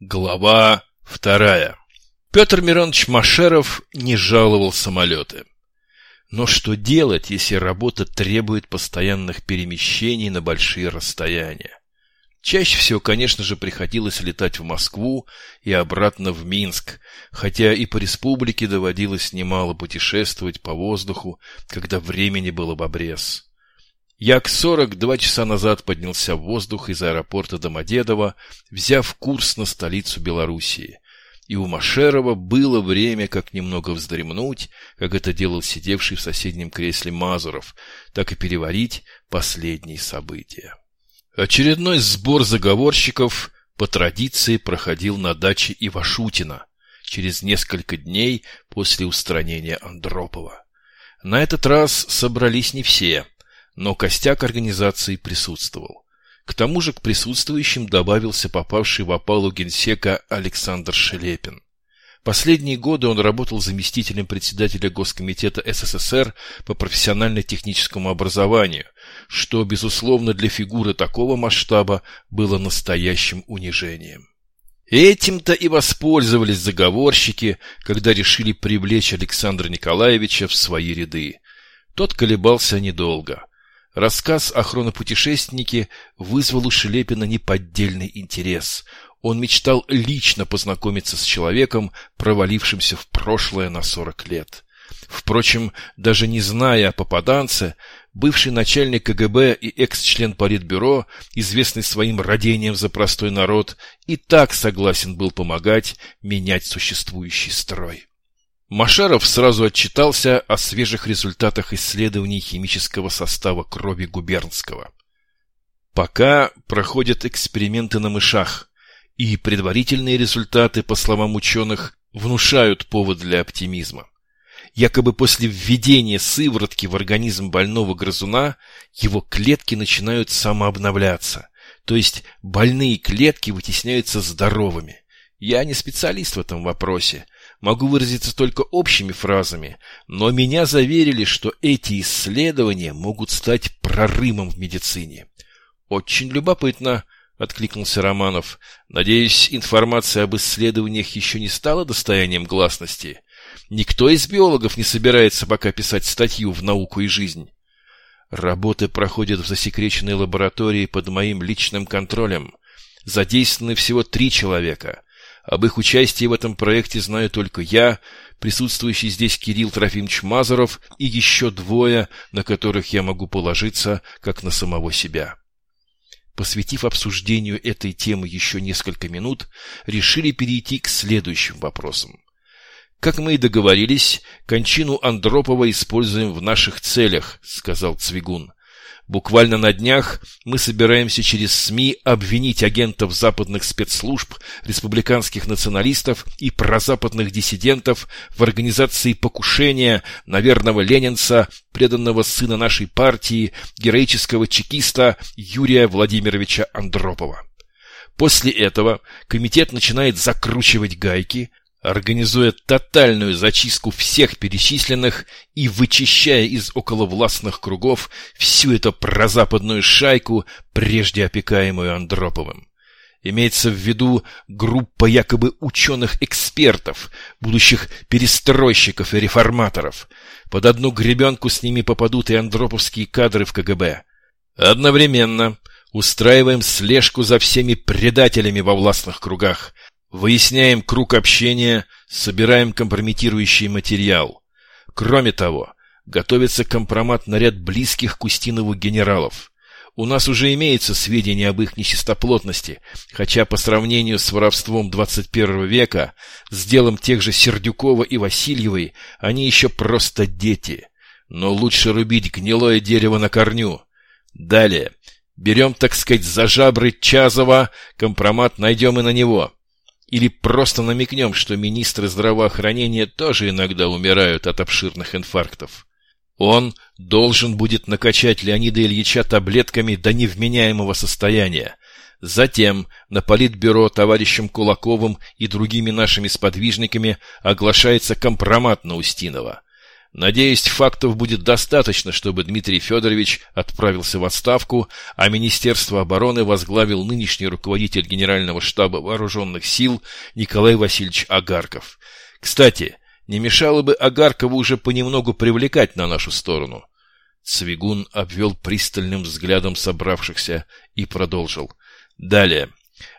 Глава вторая. Петр Миронович Машеров не жаловал самолеты. Но что делать, если работа требует постоянных перемещений на большие расстояния? Чаще всего, конечно же, приходилось летать в Москву и обратно в Минск, хотя и по республике доводилось немало путешествовать по воздуху, когда времени было в обрез. Як-40 два часа назад поднялся в воздух из аэропорта Домодедово, взяв курс на столицу Белоруссии. И у Машерова было время как немного вздремнуть, как это делал сидевший в соседнем кресле Мазуров, так и переварить последние события. Очередной сбор заговорщиков по традиции проходил на даче Ивашутина через несколько дней после устранения Андропова. На этот раз собрались не все – но костяк организации присутствовал. К тому же к присутствующим добавился попавший в опалу генсека Александр Шелепин. Последние годы он работал заместителем председателя Госкомитета СССР по профессионально-техническому образованию, что, безусловно, для фигуры такого масштаба было настоящим унижением. Этим-то и воспользовались заговорщики, когда решили привлечь Александра Николаевича в свои ряды. Тот колебался недолго. Рассказ о хронопутешественнике вызвал у Шелепина неподдельный интерес. Он мечтал лично познакомиться с человеком, провалившимся в прошлое на сорок лет. Впрочем, даже не зная о попаданце, бывший начальник КГБ и экс-член Политбюро, известный своим родением за простой народ, и так согласен был помогать менять существующий строй. Машаров сразу отчитался о свежих результатах исследований химического состава крови губернского. Пока проходят эксперименты на мышах, и предварительные результаты, по словам ученых, внушают повод для оптимизма. Якобы после введения сыворотки в организм больного грызуна его клетки начинают самообновляться, то есть больные клетки вытесняются здоровыми. Я не специалист в этом вопросе, могу выразиться только общими фразами, но меня заверили, что эти исследования могут стать прорывом в медицине. Очень любопытно, откликнулся Романов. Надеюсь, информация об исследованиях еще не стала достоянием гласности. Никто из биологов не собирается пока писать статью в «Науку и жизнь». Работы проходят в засекреченной лаборатории под моим личным контролем. Задействованы всего три человека. Об их участии в этом проекте знаю только я, присутствующий здесь Кирилл Трофимович Мазуров и еще двое, на которых я могу положиться, как на самого себя. Посвятив обсуждению этой темы еще несколько минут, решили перейти к следующим вопросам. «Как мы и договорились, кончину Андропова используем в наших целях», — сказал Цвигун. Буквально на днях мы собираемся через СМИ обвинить агентов западных спецслужб, республиканских националистов и прозападных диссидентов в организации покушения на верного ленинца, преданного сына нашей партии, героического чекиста Юрия Владимировича Андропова. После этого комитет начинает закручивать гайки, организуя тотальную зачистку всех перечисленных и вычищая из околовластных кругов всю эту прозападную шайку, прежде опекаемую Андроповым. Имеется в виду группа якобы ученых-экспертов, будущих перестройщиков и реформаторов. Под одну гребенку с ними попадут и андроповские кадры в КГБ. Одновременно устраиваем слежку за всеми предателями во властных кругах – Выясняем круг общения, собираем компрометирующий материал. Кроме того, готовится компромат на ряд близких к Устинову генералов. У нас уже имеется сведения об их нечистоплотности, хотя по сравнению с воровством 21 века, с делом тех же Сердюкова и Васильевой, они еще просто дети. Но лучше рубить гнилое дерево на корню. Далее. Берем, так сказать, за жабры Чазова, компромат найдем и на него. Или просто намекнем, что министры здравоохранения тоже иногда умирают от обширных инфарктов. Он должен будет накачать Леонида Ильича таблетками до невменяемого состояния. Затем на политбюро товарищем Кулаковым и другими нашими сподвижниками оглашается компромат на Устинова. Надеюсь, фактов будет достаточно, чтобы Дмитрий Федорович отправился в отставку, а Министерство обороны возглавил нынешний руководитель Генерального штаба вооруженных сил Николай Васильевич Агарков. Кстати, не мешало бы Агаркову уже понемногу привлекать на нашу сторону. Цвигун обвел пристальным взглядом собравшихся и продолжил. Далее.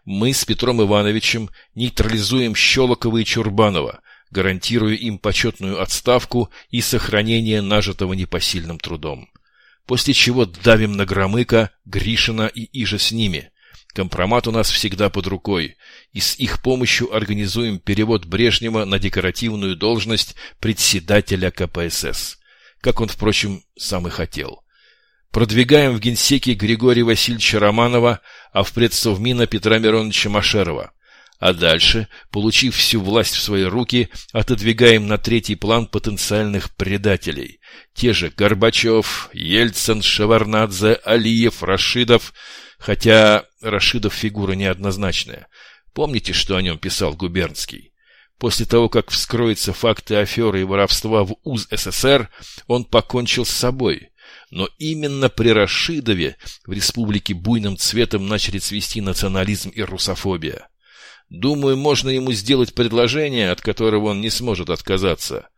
Мы с Петром Ивановичем нейтрализуем Щелокова и Чурбанова – гарантируя им почетную отставку и сохранение нажитого непосильным трудом. После чего давим на Громыка, Гришина и Иже с ними. Компромат у нас всегда под рукой, и с их помощью организуем перевод Брежнева на декоративную должность председателя КПСС, как он, впрочем, сам и хотел. Продвигаем в генсеке Григория Васильевича Романова, а в предсовмина Петра Мироновича Машерова – а дальше, получив всю власть в свои руки, отодвигаем на третий план потенциальных предателей. Те же Горбачев, Ельцин, Шеварнадзе, Алиев, Рашидов. Хотя Рашидов фигура неоднозначная. Помните, что о нем писал Губернский? После того, как вскроются факты аферы и воровства в УЗ СССР, он покончил с собой. Но именно при Рашидове в республике буйным цветом начали цвести национализм и русофобия. Думаю, можно ему сделать предложение, от которого он не сможет отказаться.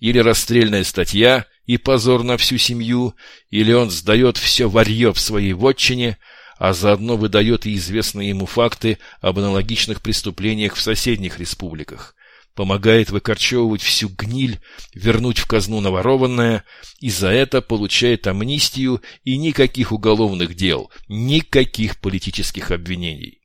Или расстрельная статья и позор на всю семью, или он сдает все варье в своей вотчине, а заодно выдает и известные ему факты об аналогичных преступлениях в соседних республиках, помогает выкорчевывать всю гниль, вернуть в казну наворованное, и за это получает амнистию и никаких уголовных дел, никаких политических обвинений.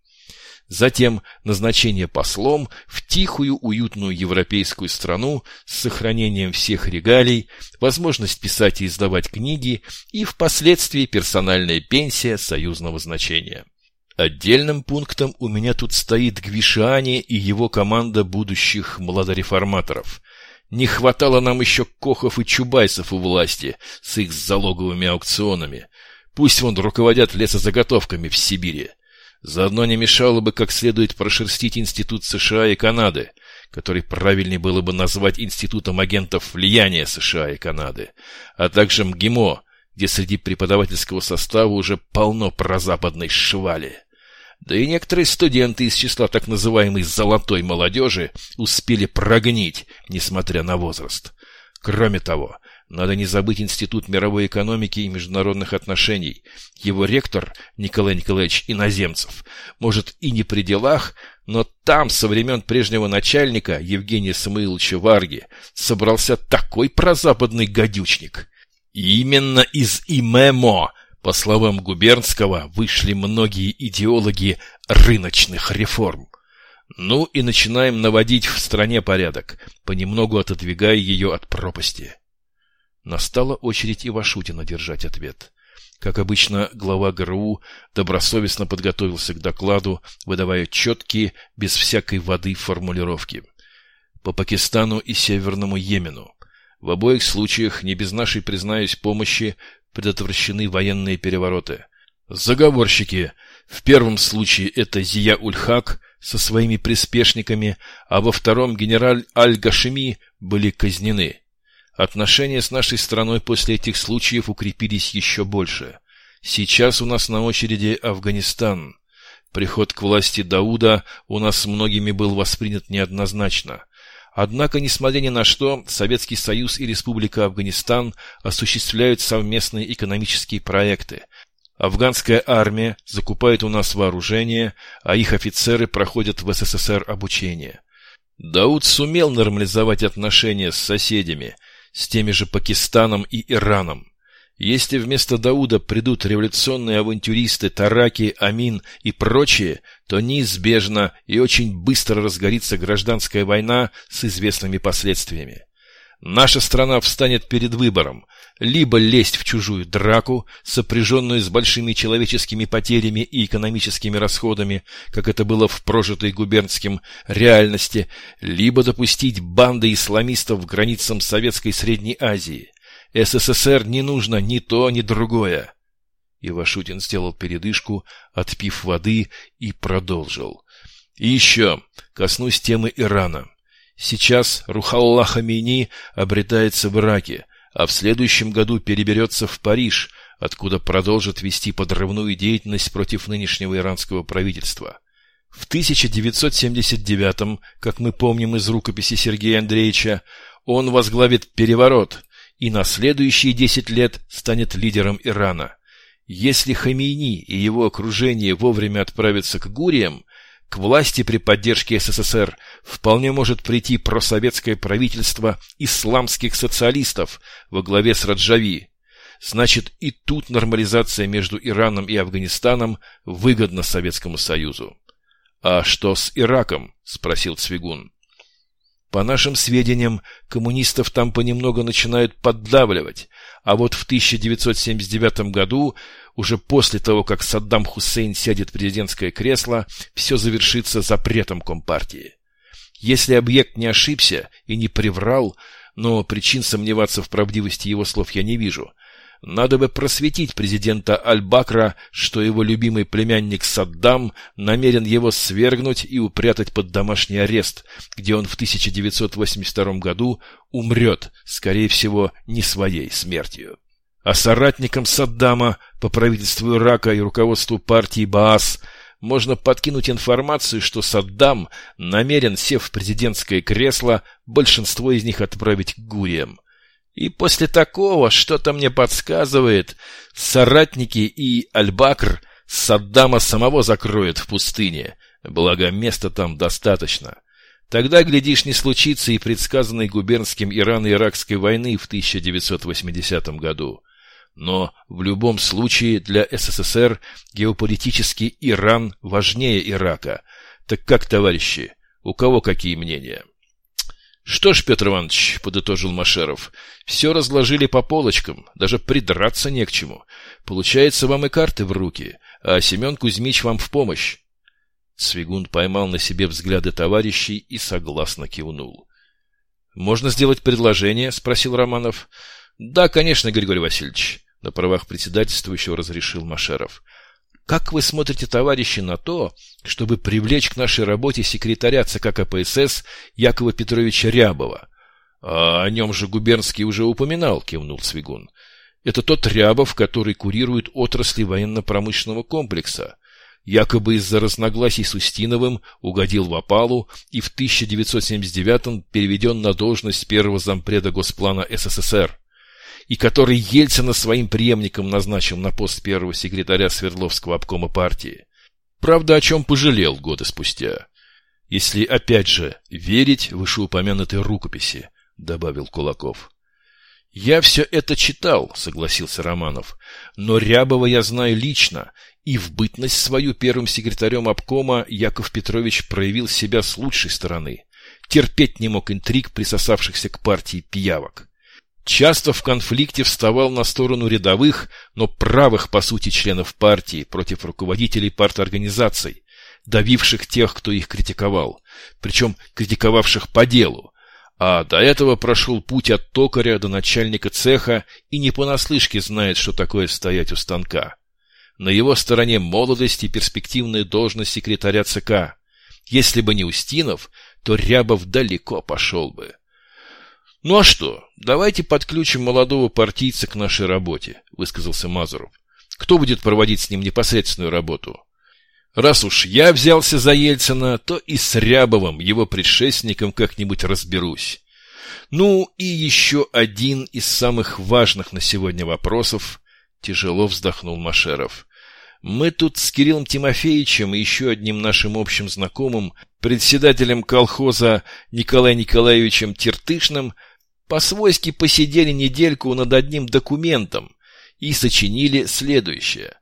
Затем назначение послом в тихую, уютную европейскую страну с сохранением всех регалий, возможность писать и издавать книги и впоследствии персональная пенсия союзного значения. Отдельным пунктом у меня тут стоит Гвишани и его команда будущих младореформаторов. Не хватало нам еще Кохов и Чубайсов у власти с их залоговыми аукционами. Пусть вон руководят лесозаготовками в Сибири. Заодно не мешало бы как следует прошерстить Институт США и Канады, который правильнее было бы назвать Институтом агентов влияния США и Канады, а также МГИМО, где среди преподавательского состава уже полно прозападной швали. Да и некоторые студенты из числа так называемой «золотой молодежи» успели прогнить, несмотря на возраст. Кроме того, надо не забыть Институт мировой экономики и международных отношений. Его ректор Николай Николаевич Иноземцев, может и не при делах, но там со времен прежнего начальника Евгения Самуиловича Варги собрался такой прозападный гадючник. Именно из ИМЭМО, по словам Губернского, вышли многие идеологи рыночных реформ. Ну и начинаем наводить в стране порядок, понемногу отодвигая ее от пропасти. Настала очередь Ивашутина держать ответ. Как обычно, глава ГРУ добросовестно подготовился к докладу, выдавая четкие, без всякой воды формулировки. По Пакистану и Северному Йемену. В обоих случаях, не без нашей, признаюсь, помощи, предотвращены военные перевороты. Заговорщики. В первом случае это Зия Ульхак со своими приспешниками, а во втором генераль Аль-Гашими были казнены. Отношения с нашей страной после этих случаев укрепились еще больше. Сейчас у нас на очереди Афганистан. Приход к власти Дауда у нас с многими был воспринят неоднозначно. Однако, несмотря ни на что, Советский Союз и Республика Афганистан осуществляют совместные экономические проекты. Афганская армия закупает у нас вооружение, а их офицеры проходят в СССР обучение. Дауд сумел нормализовать отношения с соседями – с теми же Пакистаном и Ираном. Если вместо Дауда придут революционные авантюристы Тараки, Амин и прочие, то неизбежно и очень быстро разгорится гражданская война с известными последствиями. Наша страна встанет перед выбором либо лезть в чужую драку, сопряженную с большими человеческими потерями и экономическими расходами, как это было в прожитой губернским реальности, либо допустить банды исламистов к границам Советской Средней Азии. СССР не нужно ни то, ни другое. Ивашутин сделал передышку, отпив воды, и продолжил. И еще коснусь темы Ирана. Сейчас Рухалла Хамини обретается в Ираке, а в следующем году переберется в Париж, откуда продолжит вести подрывную деятельность против нынешнего иранского правительства. В 1979 как мы помним из рукописи Сергея Андреевича, он возглавит переворот и на следующие 10 лет станет лидером Ирана. Если Хамейни и его окружение вовремя отправятся к Гуриям, к власти при поддержке СССР вполне может прийти просоветское правительство исламских социалистов во главе с Раджави. Значит, и тут нормализация между Ираном и Афганистаном выгодна Советскому Союзу. «А что с Ираком?» – спросил Цвигун. По нашим сведениям, коммунистов там понемногу начинают поддавливать, а вот в 1979 году, уже после того, как Саддам Хусейн сядет в президентское кресло, все завершится запретом Компартии. Если объект не ошибся и не приврал, но причин сомневаться в правдивости его слов я не вижу – надо бы просветить президента Аль-Бакра, что его любимый племянник Саддам намерен его свергнуть и упрятать под домашний арест, где он в 1982 году умрет, скорее всего, не своей смертью. А соратникам Саддама по правительству Ирака и руководству партии Баас можно подкинуть информацию, что Саддам намерен, сев в президентское кресло, большинство из них отправить к Гуриям. И после такого что-то мне подсказывает, соратники и Аль-Бакр Саддама самого закроют в пустыне, благо места там достаточно. Тогда, глядишь, не случится и предсказанной губернским Ирано-Иракской войны в 1980 году. Но в любом случае для СССР геополитически Иран важнее Ирака. Так как, товарищи, у кого какие мнения? «Что ж, Петр Иванович», — подытожил Машеров, — «все разложили по полочкам, даже придраться не к чему. Получается, вам и карты в руки, а Семен Кузьмич вам в помощь». Свигун поймал на себе взгляды товарищей и согласно кивнул. «Можно сделать предложение?» — спросил Романов. «Да, конечно, Григорий Васильевич», — на правах председательствующего разрешил Машеров. Как вы смотрите, товарищи, на то, чтобы привлечь к нашей работе секретаря ЦК КПСС Якова Петровича Рябова? А о нем же Губернский уже упоминал, кивнул Свигун. Это тот Рябов, который курирует отрасли военно-промышленного комплекса. Якобы из-за разногласий с Устиновым угодил в опалу и в 1979-м переведен на должность первого зампреда Госплана СССР и который Ельцина своим преемником назначил на пост первого секретаря Свердловского обкома партии. Правда, о чем пожалел годы спустя. Если, опять же, верить вышеупомянутой рукописи, добавил Кулаков. «Я все это читал», — согласился Романов. «Но Рябова я знаю лично, и в бытность свою первым секретарем обкома Яков Петрович проявил себя с лучшей стороны. Терпеть не мог интриг, присосавшихся к партии пиявок. Часто в конфликте вставал на сторону рядовых, но правых по сути членов партии против руководителей парторганизаций, давивших тех, кто их критиковал, причем критиковавших по делу, а до этого прошел путь от токаря до начальника цеха и не понаслышке знает, что такое стоять у станка. На его стороне молодость и перспективная должность секретаря ЦК. Если бы не Устинов, то Рябов далеко пошел бы. «Ну а что, давайте подключим молодого партийца к нашей работе», — высказался Мазуров. «Кто будет проводить с ним непосредственную работу?» «Раз уж я взялся за Ельцина, то и с Рябовым, его предшественником, как-нибудь разберусь». Ну и еще один из самых важных на сегодня вопросов, тяжело вздохнул Машеров. Мы тут с Кириллом Тимофеевичем и еще одним нашим общим знакомым, председателем колхоза Николаем Николаевичем Тертышным, по-свойски посидели недельку над одним документом и сочинили следующее.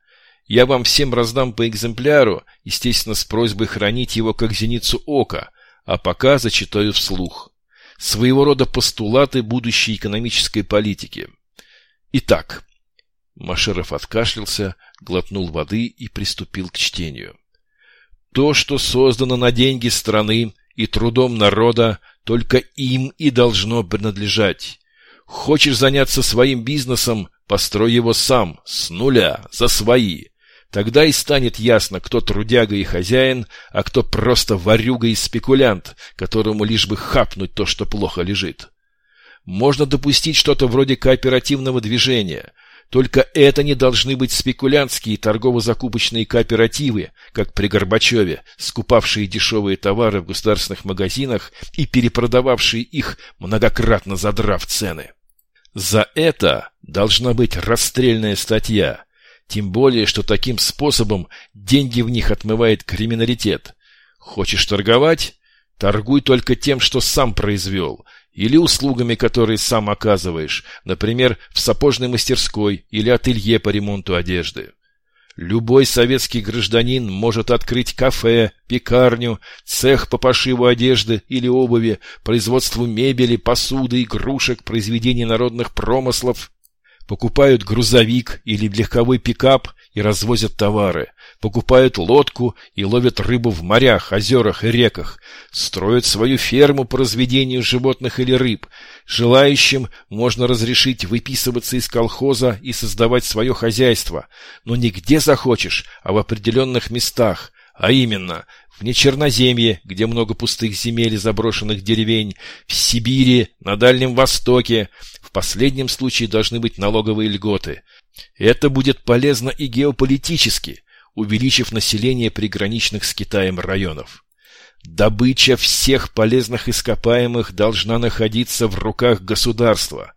Я вам всем раздам по экземпляру, естественно, с просьбой хранить его как зеницу ока, а пока зачитаю вслух. Своего рода постулаты будущей экономической политики. Итак, Машеров откашлялся, глотнул воды и приступил к чтению. То, что создано на деньги страны и трудом народа, только им и должно принадлежать. Хочешь заняться своим бизнесом, построй его сам, с нуля, за свои. Тогда и станет ясно, кто трудяга и хозяин, а кто просто ворюга и спекулянт, которому лишь бы хапнуть то, что плохо лежит. Можно допустить что-то вроде кооперативного движения, только это не должны быть спекулянтские торгово-закупочные кооперативы, как при Горбачеве, скупавшие дешевые товары в государственных магазинах и перепродававшие их, многократно задрав цены. За это должна быть расстрельная статья, тем более, что таким способом деньги в них отмывает криминалитет. Хочешь торговать? Торгуй только тем, что сам произвел – или услугами, которые сам оказываешь, например, в сапожной мастерской или ателье по ремонту одежды. Любой советский гражданин может открыть кафе, пекарню, цех по пошиву одежды или обуви, производству мебели, посуды, игрушек, произведений народных промыслов. Покупают грузовик или легковой пикап и развозят товары покупают лодку и ловят рыбу в морях, озерах и реках, строят свою ферму по разведению животных или рыб. Желающим можно разрешить выписываться из колхоза и создавать свое хозяйство, но не где захочешь, а в определенных местах, а именно в Нечерноземье, где много пустых земель и заброшенных деревень, в Сибири, на Дальнем Востоке. В последнем случае должны быть налоговые льготы. Это будет полезно и геополитически – увеличив население приграничных с Китаем районов. Добыча всех полезных ископаемых должна находиться в руках государства,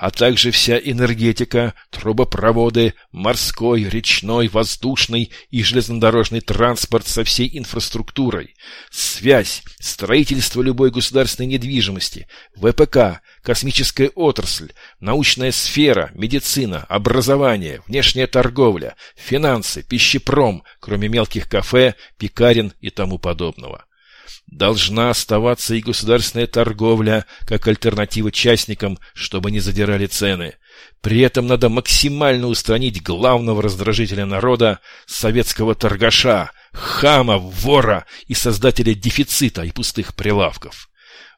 а также вся энергетика, трубопроводы, морской, речной, воздушный и железнодорожный транспорт со всей инфраструктурой, связь, строительство любой государственной недвижимости, ВПК, космическая отрасль, научная сфера, медицина, образование, внешняя торговля, финансы, пищепром, кроме мелких кафе, пекарен и тому подобного. Должна оставаться и государственная торговля, как альтернатива частникам, чтобы не задирали цены. При этом надо максимально устранить главного раздражителя народа, советского торгаша, хама, вора и создателя дефицита и пустых прилавков.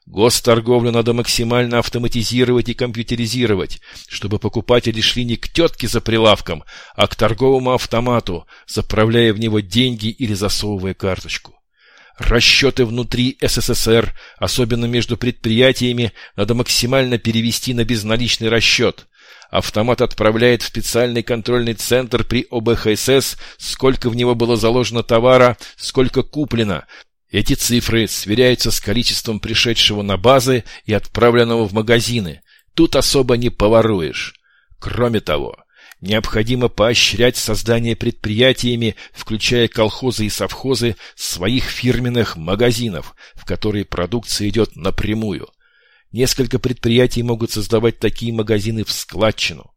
Госторговлю надо максимально автоматизировать и компьютеризировать, чтобы покупатели шли не к тетке за прилавком, а к торговому автомату, заправляя в него деньги или засовывая карточку. Расчеты внутри СССР, особенно между предприятиями, надо максимально перевести на безналичный расчет. Автомат отправляет в специальный контрольный центр при ОБХСС, сколько в него было заложено товара, сколько куплено. Эти цифры сверяются с количеством пришедшего на базы и отправленного в магазины. Тут особо не поворуешь. Кроме того, Необходимо поощрять создание предприятиями, включая колхозы и совхозы, своих фирменных магазинов, в которые продукция идет напрямую. Несколько предприятий могут создавать такие магазины в складчину.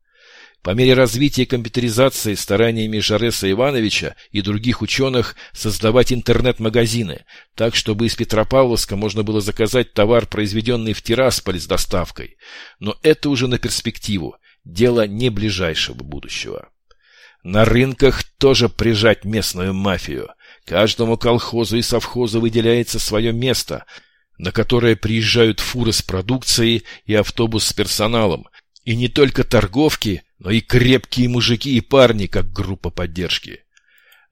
По мере развития компьютеризации стараниями Жареса Ивановича и других ученых создавать интернет-магазины, так, чтобы из Петропавловска можно было заказать товар, произведенный в Тирасполь с доставкой. Но это уже на перспективу дело не ближайшего будущего. На рынках тоже прижать местную мафию. Каждому колхозу и совхозу выделяется свое место, на которое приезжают фуры с продукцией и автобус с персоналом. И не только торговки, но и крепкие мужики и парни, как группа поддержки.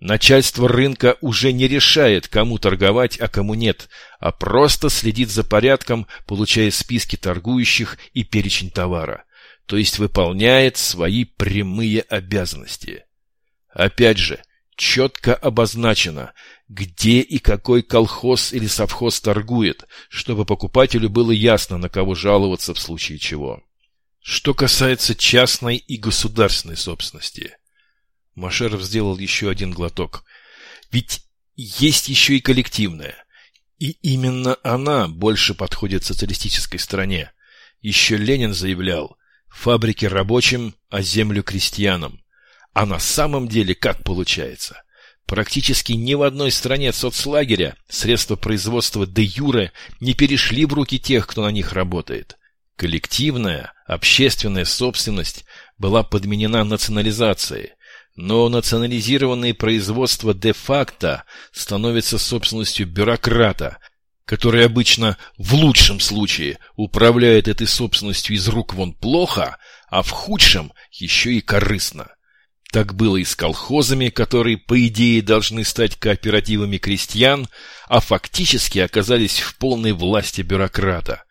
Начальство рынка уже не решает, кому торговать, а кому нет, а просто следит за порядком, получая списки торгующих и перечень товара то есть выполняет свои прямые обязанности. Опять же, четко обозначено, где и какой колхоз или совхоз торгует, чтобы покупателю было ясно, на кого жаловаться в случае чего. Что касается частной и государственной собственности. Машеров сделал еще один глоток. Ведь есть еще и коллективная. И именно она больше подходит социалистической стороне. Еще Ленин заявлял, Фабрики рабочим, а землю крестьянам. А на самом деле как получается? Практически ни в одной стране соцлагеря средства производства де юре не перешли в руки тех, кто на них работает. Коллективная, общественная собственность была подменена национализацией, но национализированные производства де-факто становятся собственностью бюрократа, который обычно в лучшем случае управляет этой собственностью из рук вон плохо, а в худшем еще и корыстно. Так было и с колхозами, которые, по идее, должны стать кооперативами крестьян, а фактически оказались в полной власти бюрократа.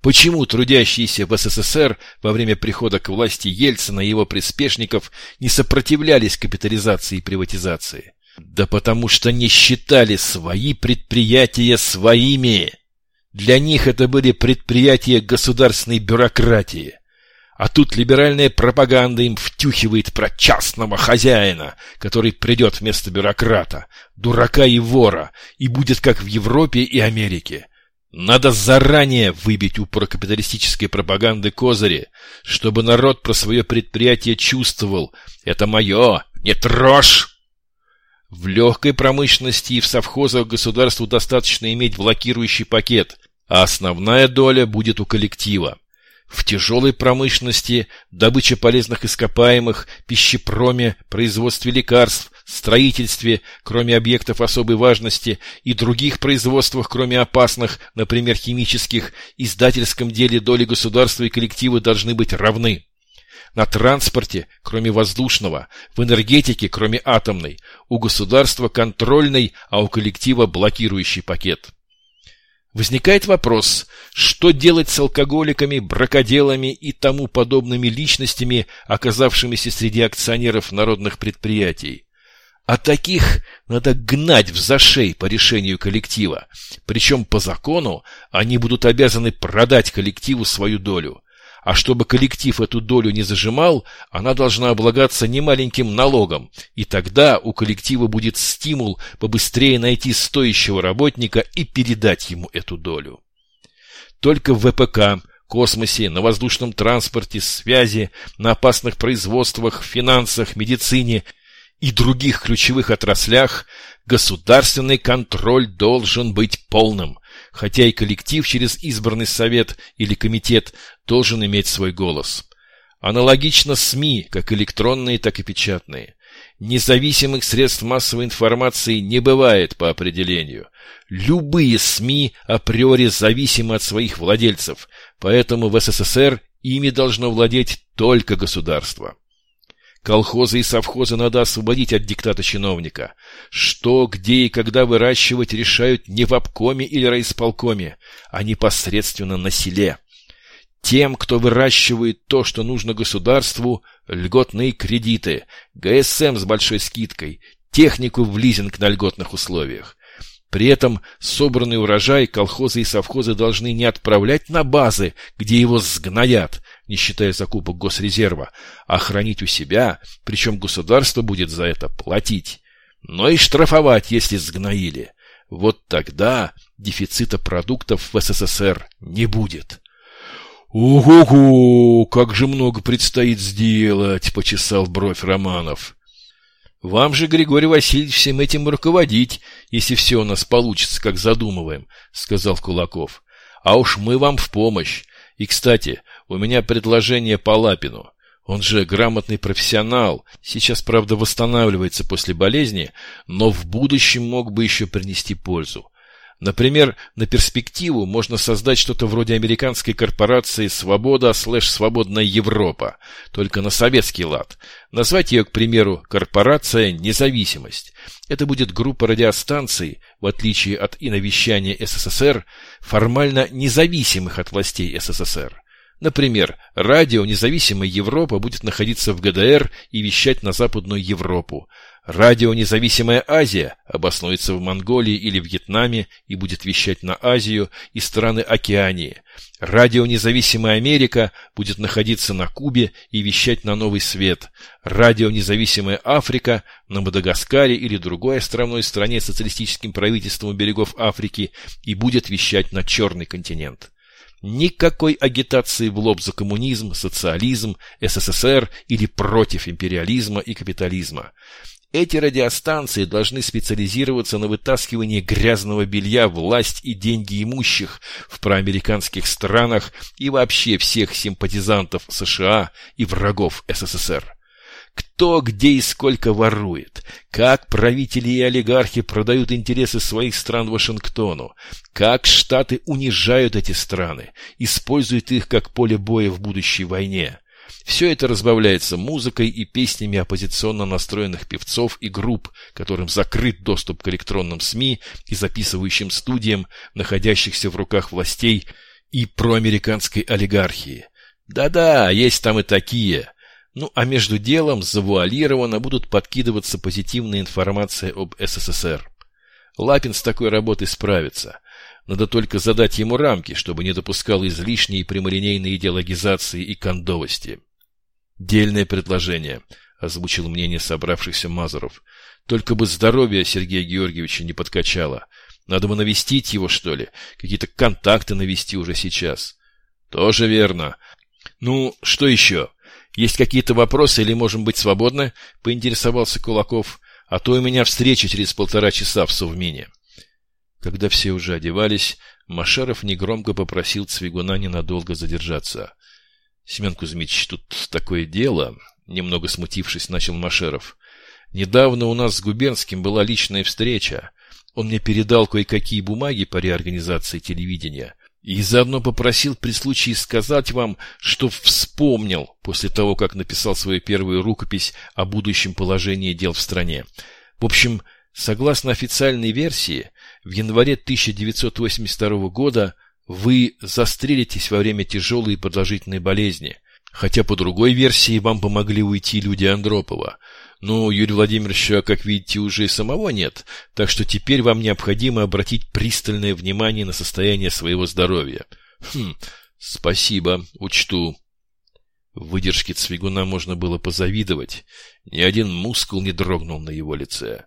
Почему трудящиеся в СССР во время прихода к власти Ельцина и его приспешников не сопротивлялись капитализации и приватизации? Да потому что не считали свои предприятия своими. Для них это были предприятия государственной бюрократии. А тут либеральная пропаганда им втюхивает про частного хозяина, который придет вместо бюрократа, дурака и вора, и будет как в Европе и Америке. Надо заранее выбить у прокапиталистической пропаганды козыри, чтобы народ про свое предприятие чувствовал. Это мое, не трожь! В легкой промышленности и в совхозах государству достаточно иметь блокирующий пакет, а основная доля будет у коллектива. В тяжелой промышленности, добыче полезных ископаемых, пищепроме, производстве лекарств, строительстве, кроме объектов особой важности, и других производствах, кроме опасных, например, химических, издательском деле доли государства и коллектива должны быть равны. На транспорте, кроме воздушного, в энергетике, кроме атомной, у государства контрольный, а у коллектива блокирующий пакет. Возникает вопрос, что делать с алкоголиками, бракоделами и тому подобными личностями, оказавшимися среди акционеров народных предприятий? А таких надо гнать в зашей по решению коллектива. Причем по закону они будут обязаны продать коллективу свою долю. А чтобы коллектив эту долю не зажимал, она должна облагаться немаленьким налогом, и тогда у коллектива будет стимул побыстрее найти стоящего работника и передать ему эту долю. Только в ВПК, космосе, на воздушном транспорте, связи, на опасных производствах, финансах, медицине и других ключевых отраслях государственный контроль должен быть полным хотя и коллектив через избранный совет или комитет должен иметь свой голос. Аналогично СМИ, как электронные, так и печатные. Независимых средств массовой информации не бывает по определению. Любые СМИ априори зависимы от своих владельцев, поэтому в СССР ими должно владеть только государство. Колхозы и совхозы надо освободить от диктата чиновника. Что, где и когда выращивать решают не в обкоме или райисполкоме, а непосредственно на селе. Тем, кто выращивает то, что нужно государству, льготные кредиты, ГСМ с большой скидкой, технику в лизинг на льготных условиях. При этом собранный урожай колхозы и совхозы должны не отправлять на базы, где его сгноят, не считая закупок госрезерва, а хранить у себя, причем государство будет за это платить, но и штрафовать, если сгноили. Вот тогда дефицита продуктов в СССР не будет. «Ого-го! Как же много предстоит сделать!» — почесал бровь Романов. «Вам же, Григорий Васильевич, всем этим руководить, если все у нас получится, как задумываем», — сказал Кулаков. «А уж мы вам в помощь. И, кстати, у меня предложение по Лапину. Он же грамотный профессионал, сейчас, правда, восстанавливается после болезни, но в будущем мог бы еще принести пользу. Например, на перспективу можно создать что-то вроде американской корпорации «Свобода» слэш «Свободная Европа», только на советский лад. Назвать ее, к примеру, «Корпорация Независимость». Это будет группа радиостанций, в отличие от иновещания СССР, формально независимых от властей СССР. Например, радио «Независимая Европа» будет находиться в ГДР и вещать на Западную Европу. Радио «Независимая Азия» обоснуется в Монголии или Вьетнаме и будет вещать на Азию и страны Океании. Радио «Независимая Америка» будет находиться на Кубе и вещать на Новый Свет. Радио «Независимая Африка» на Мадагаскаре или другой островной стране социалистическим правительством берегов Африки и будет вещать на Черный континент. Никакой агитации в лоб за коммунизм, социализм, СССР или против империализма и капитализма. Эти радиостанции должны специализироваться на вытаскивании грязного белья власть и деньги имущих в проамериканских странах и вообще всех симпатизантов США и врагов СССР. Кто, где и сколько ворует, как правители и олигархи продают интересы своих стран Вашингтону, как Штаты унижают эти страны, используют их как поле боя в будущей войне. Все это разбавляется музыкой и песнями оппозиционно настроенных певцов и групп, которым закрыт доступ к электронным СМИ и записывающим студиям, находящихся в руках властей и проамериканской олигархии. Да-да, есть там и такие. Ну, а между делом завуалированно будут подкидываться позитивная информация об СССР. Лапин с такой работой справится. Надо только задать ему рамки, чтобы не допускал излишней прямолинейной идеологизации и кондовости. «Дельное предложение», — озвучил мнение собравшихся Мазуров. «Только бы здоровье Сергея Георгиевича не подкачало. Надо бы навестить его, что ли? Какие-то контакты навести уже сейчас». «Тоже верно. Ну, что еще? Есть какие-то вопросы или можем быть свободны?» — поинтересовался Кулаков. «А то у меня встреча через полтора часа в Совмине». Когда все уже одевались, Машаров негромко попросил Цвигуна ненадолго задержаться. — Семен Кузьмич, тут такое дело, — немного смутившись, начал Машеров. — Недавно у нас с Губернским была личная встреча. Он мне передал кое-какие бумаги по реорганизации телевидения и заодно попросил при случае сказать вам, что вспомнил после того, как написал свою первую рукопись о будущем положении дел в стране. В общем, согласно официальной версии, в январе 1982 года вы застрелитесь во время тяжелой и продолжительной болезни, хотя по другой версии вам помогли уйти люди Андропова. Но Юрий Владимирович, как видите, уже и самого нет, так что теперь вам необходимо обратить пристальное внимание на состояние своего здоровья. Хм, спасибо, учту. Выдержке Цвигуна можно было позавидовать. Ни один мускул не дрогнул на его лице.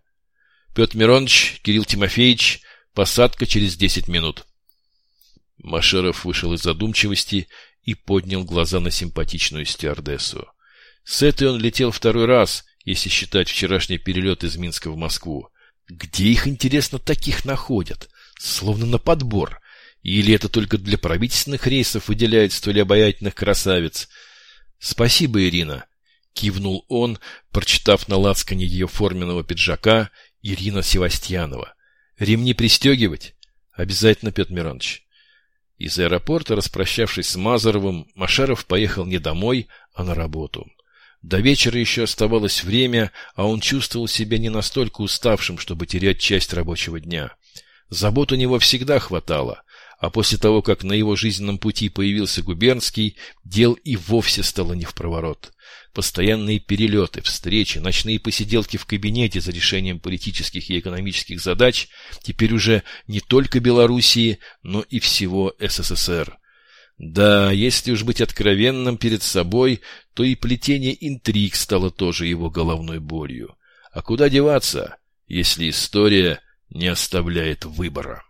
Петр Миронович, Кирилл Тимофеевич, посадка через десять минут. Машеров вышел из задумчивости и поднял глаза на симпатичную стюардессу. С этой он летел второй раз, если считать вчерашний перелет из Минска в Москву. Где их, интересно, таких находят? Словно на подбор. Или это только для правительственных рейсов выделяют столь обаятельных красавиц? Спасибо, Ирина. Кивнул он, прочитав на лацкане ее форменного пиджака Ирина Севастьянова. Ремни пристегивать? Обязательно, Петр Миронович. Из аэропорта, распрощавшись с Мазаровым, Машаров поехал не домой, а на работу. До вечера еще оставалось время, а он чувствовал себя не настолько уставшим, чтобы терять часть рабочего дня. Забот у него всегда хватало, а после того, как на его жизненном пути появился Губернский, дел и вовсе стало не в проворот. Постоянные перелеты, встречи, ночные посиделки в кабинете за решением политических и экономических задач теперь уже не только Белоруссии, но и всего СССР. Да, если уж быть откровенным перед собой, то и плетение интриг стало тоже его головной болью. А куда деваться, если история не оставляет выбора?